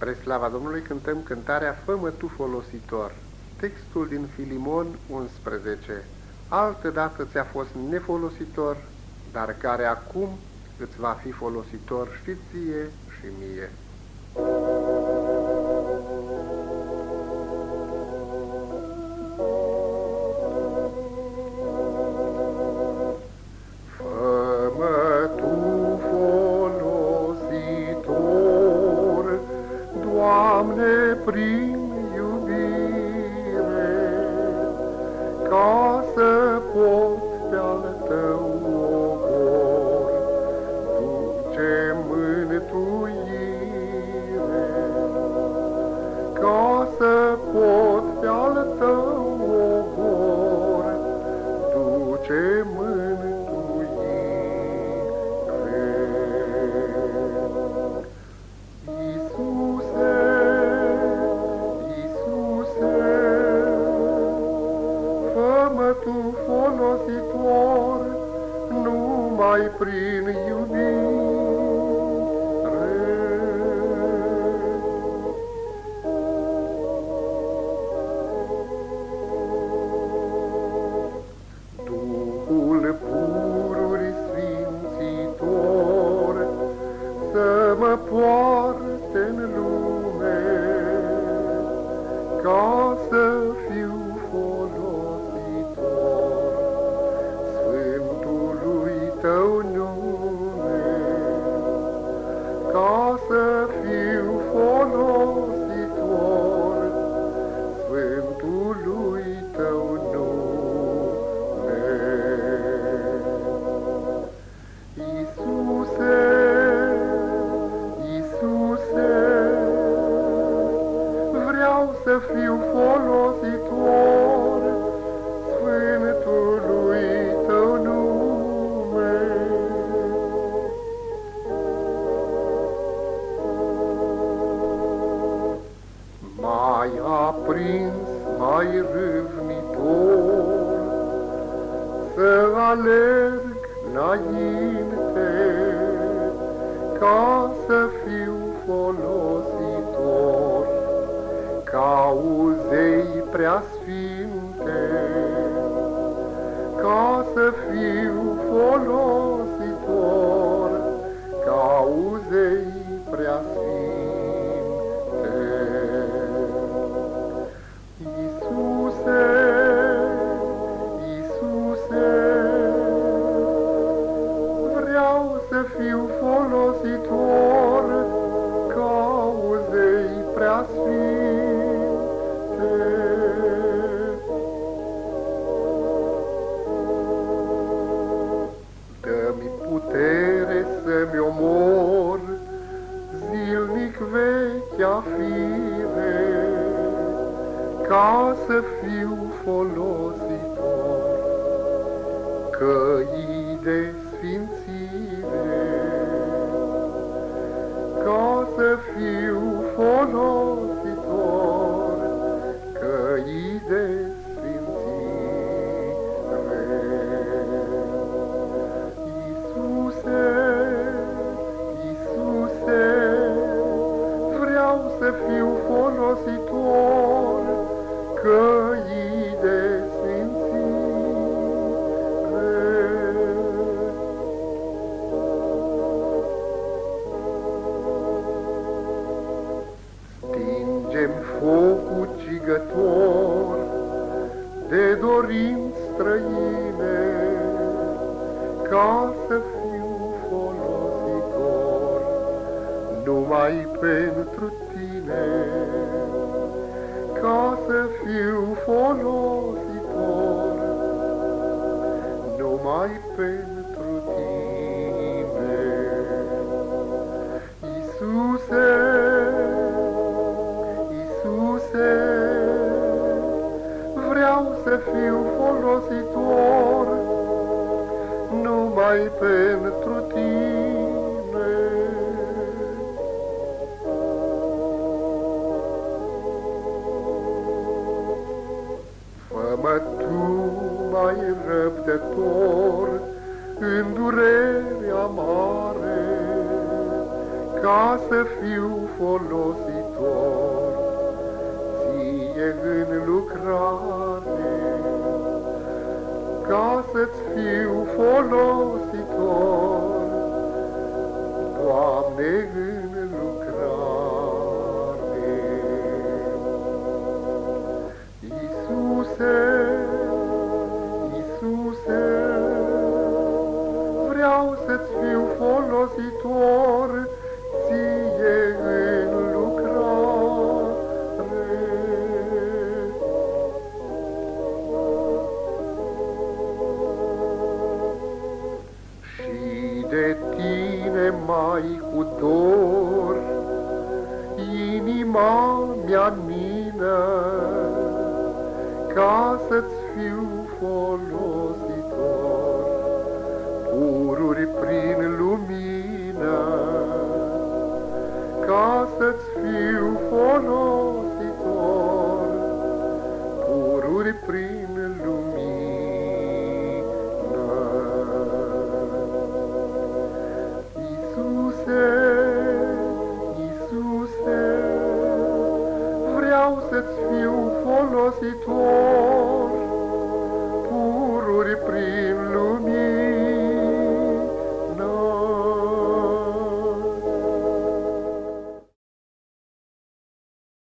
Spre slava Domnului cântăm cântarea Fă-mă tu folositor. Textul din Filimon 11. Altă dată ți-a fost nefolositor, dar care acum îți va fi folositor și ție și mie. Numai prin iubire. Duhul pururi sfințitor să mă poarte să fiu folositor Sfântului tău nume. mai aprins, mai râvnitor, să alerg înainte, ca să fiu folositor, cauzei preasfinte, ca să ca să fiu folositor căii de sfințire, ca să fiu folositor de dorinți străine, ca să fiu folositor numai pentru tine, ca să fiu folositor numai pentru răbdător în durerea mare, ca să fiu folositor ajutor, ție în lucrare, ca să-ți fiu folositor, Doamne, în lucrare. Iisuse, Iisuse, inima mea mină, ca să-ți fiu folositor,